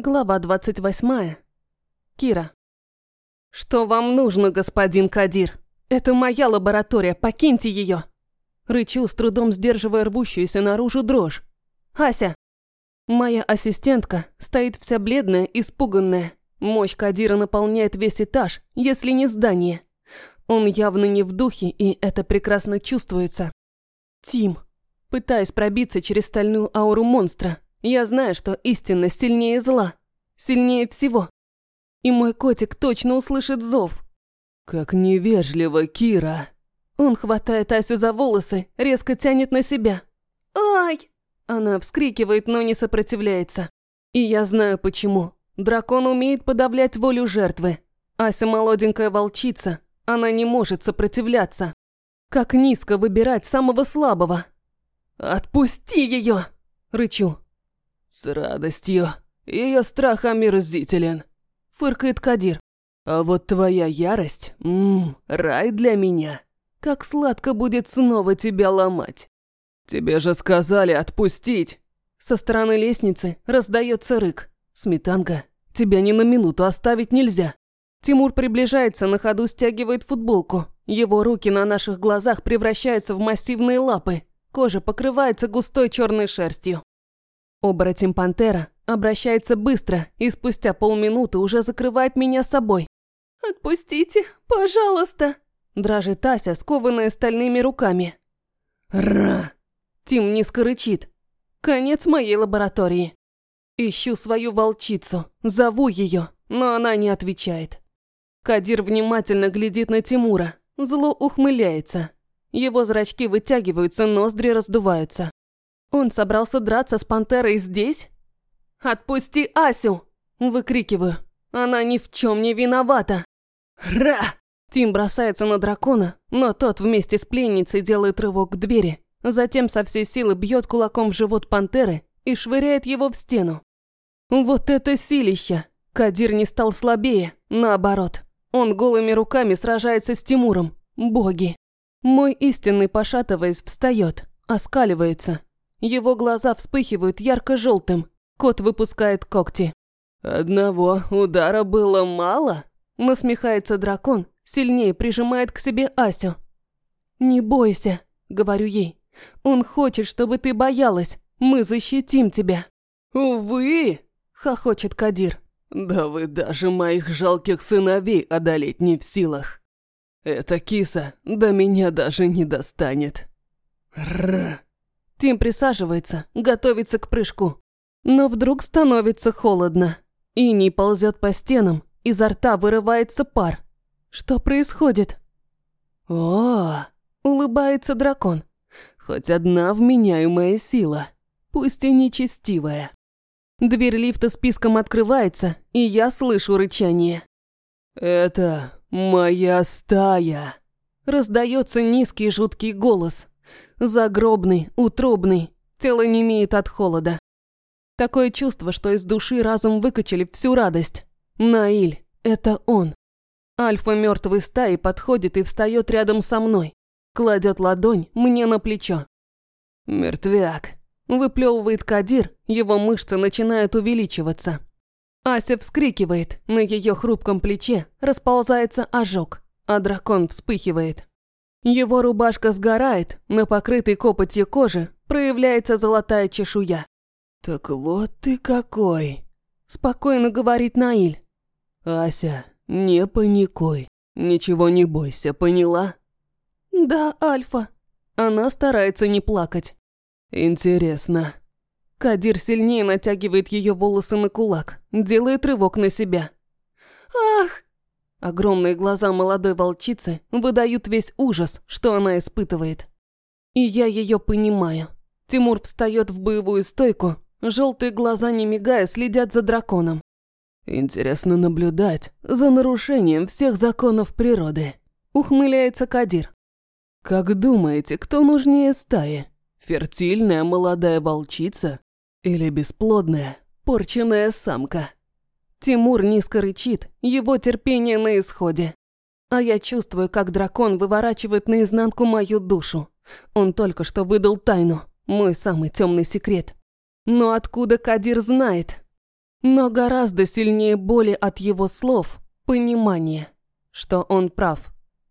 Глава 28. Кира. «Что вам нужно, господин Кадир? Это моя лаборатория, покиньте ее!» Рычу, с трудом сдерживая рвущуюся наружу дрожь. «Ася!» Моя ассистентка стоит вся бледная, испуганная. Мощь Кадира наполняет весь этаж, если не здание. Он явно не в духе, и это прекрасно чувствуется. Тим. Пытаюсь пробиться через стальную ауру монстра, я знаю, что истина сильнее зла. Сильнее всего. И мой котик точно услышит зов. Как невежливо, Кира. Он хватает Асю за волосы, резко тянет на себя. «Ай!» Она вскрикивает, но не сопротивляется. И я знаю почему. Дракон умеет подавлять волю жертвы. Ася молоденькая волчица. Она не может сопротивляться. Как низко выбирать самого слабого. «Отпусти ее!» Рычу. «С радостью. Ее страх омерзителен», – фыркает Кадир. «А вот твоя ярость, ммм, рай для меня. Как сладко будет снова тебя ломать. Тебе же сказали отпустить!» Со стороны лестницы раздается рык. «Сметанка, тебя ни на минуту оставить нельзя». Тимур приближается, на ходу стягивает футболку. Его руки на наших глазах превращаются в массивные лапы. Кожа покрывается густой черной шерстью. Оборотень пантера обращается быстро и спустя полминуты уже закрывает меня собой. «Отпустите, пожалуйста!» Дрожит Ася, скованная стальными руками. «Ра!» Тим низко рычит. Конец моей лаборатории. Ищу свою волчицу, зову ее, но она не отвечает. Кадир внимательно глядит на Тимура, зло ухмыляется. Его зрачки вытягиваются, ноздри раздуваются. Он собрался драться с пантерой здесь? «Отпусти Асю!» – выкрикиваю. «Она ни в чем не виновата!» «Ра!» Тим бросается на дракона, но тот вместе с пленницей делает рывок к двери, затем со всей силы бьет кулаком в живот пантеры и швыряет его в стену. Вот это силища! Кадир не стал слабее, наоборот. Он голыми руками сражается с Тимуром. Боги! Мой истинный, пошатываясь, встает, оскаливается – его глаза вспыхивают ярко-желтым. Кот выпускает когти. «Одного удара было мало?» Насмехается дракон, сильнее прижимает к себе Асю. «Не бойся», — говорю ей. «Он хочет, чтобы ты боялась. Мы защитим тебя». «Увы!» — хохочет Кадир. «Да вы даже моих жалких сыновей одолеть не в силах. Эта киса до меня даже не достанет». Рррр. Тим присаживается, готовится к прыжку. Но вдруг становится холодно. Иней ползет по стенам, изо рта вырывается пар. Что происходит? О, улыбается дракон. Хоть одна вменяемая сила, пусть и нечестивая. Дверь лифта списком открывается, и я слышу рычание. «Это моя стая!» Раздается низкий жуткий голос. Загробный, утробный, тело не имеет от холода. Такое чувство, что из души разом выкачали всю радость. Наиль, это он. Альфа мертвой стаи подходит и встает рядом со мной. Кладет ладонь мне на плечо. «Мертвяк», – выплевывает Кадир, его мышцы начинают увеличиваться. Ася вскрикивает, на ее хрупком плече расползается ожог, а дракон вспыхивает. Его рубашка сгорает, на покрытой копотью коже проявляется золотая чешуя. «Так вот ты какой!» – спокойно говорит Наиль. «Ася, не паникуй, ничего не бойся, поняла?» «Да, Альфа». Она старается не плакать. «Интересно». Кадир сильнее натягивает ее волосы на кулак, делает рывок на себя. «Ах!» Огромные глаза молодой волчицы выдают весь ужас, что она испытывает. И я ее понимаю. Тимур встает в боевую стойку, желтые глаза, не мигая, следят за драконом. Интересно наблюдать за нарушением всех законов природы. Ухмыляется Кадир. Как думаете, кто нужнее стаи? Фертильная молодая волчица или бесплодная, порченная самка? Тимур низко рычит, его терпение на исходе. А я чувствую, как дракон выворачивает наизнанку мою душу. Он только что выдал тайну, мой самый темный секрет. Но откуда Кадир знает? Но гораздо сильнее боли от его слов – понимание, что он прав.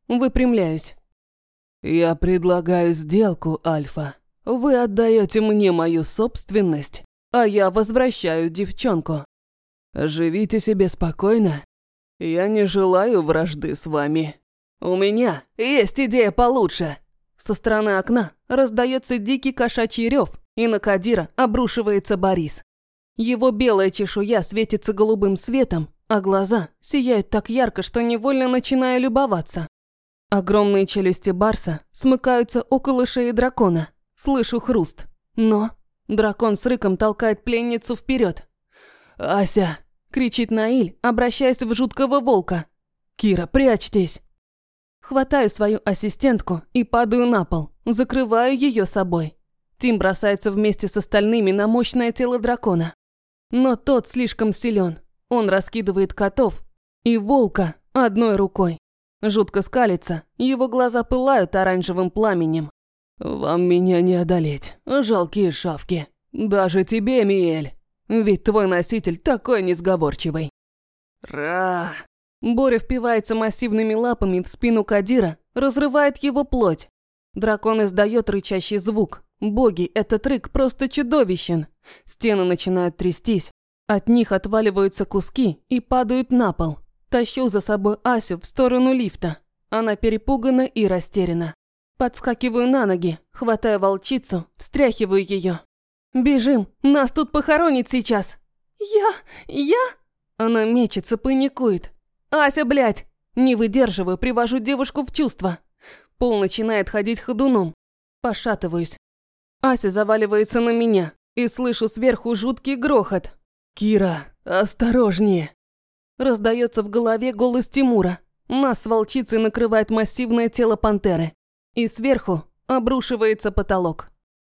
Выпрямляюсь. «Я предлагаю сделку, Альфа. Вы отдаете мне мою собственность, а я возвращаю девчонку. Живите себе спокойно. Я не желаю вражды с вами. У меня есть идея получше». Со стороны окна раздается дикий кошачий рев, и на Кадира обрушивается Борис. Его белая чешуя светится голубым светом, а глаза сияют так ярко, что невольно начинаю любоваться. Огромные челюсти Барса смыкаются около шеи дракона. Слышу хруст. Но дракон с рыком толкает пленницу вперед. «Ася!» – кричит Наиль, обращаясь в жуткого волка. «Кира, прячьтесь!» Хватаю свою ассистентку и падаю на пол, закрываю ее собой. Тим бросается вместе с остальными на мощное тело дракона. Но тот слишком силен. Он раскидывает котов и волка одной рукой. Жутко скалится, его глаза пылают оранжевым пламенем. «Вам меня не одолеть, жалкие шавки. Даже тебе, Миэль. Ведь твой носитель такой несговорчивый». «Ра!» Боря впивается массивными лапами в спину Кадира, разрывает его плоть. Дракон издает рычащий звук. Боги, этот рык просто чудовищен. Стены начинают трястись. От них отваливаются куски и падают на пол. Тащу за собой Асю в сторону лифта. Она перепугана и растеряна. Подскакиваю на ноги, хватая волчицу, встряхиваю ее. «Бежим, нас тут похоронит сейчас!» «Я... я...» Она мечется, паникует. «Ася, блядь!» Не выдерживаю, привожу девушку в чувство. Пол начинает ходить ходуном. Пошатываюсь. Ася заваливается на меня, и слышу сверху жуткий грохот. «Кира, осторожнее!» Раздается в голове голос Тимура. Нас с волчицей накрывает массивное тело пантеры. И сверху обрушивается потолок.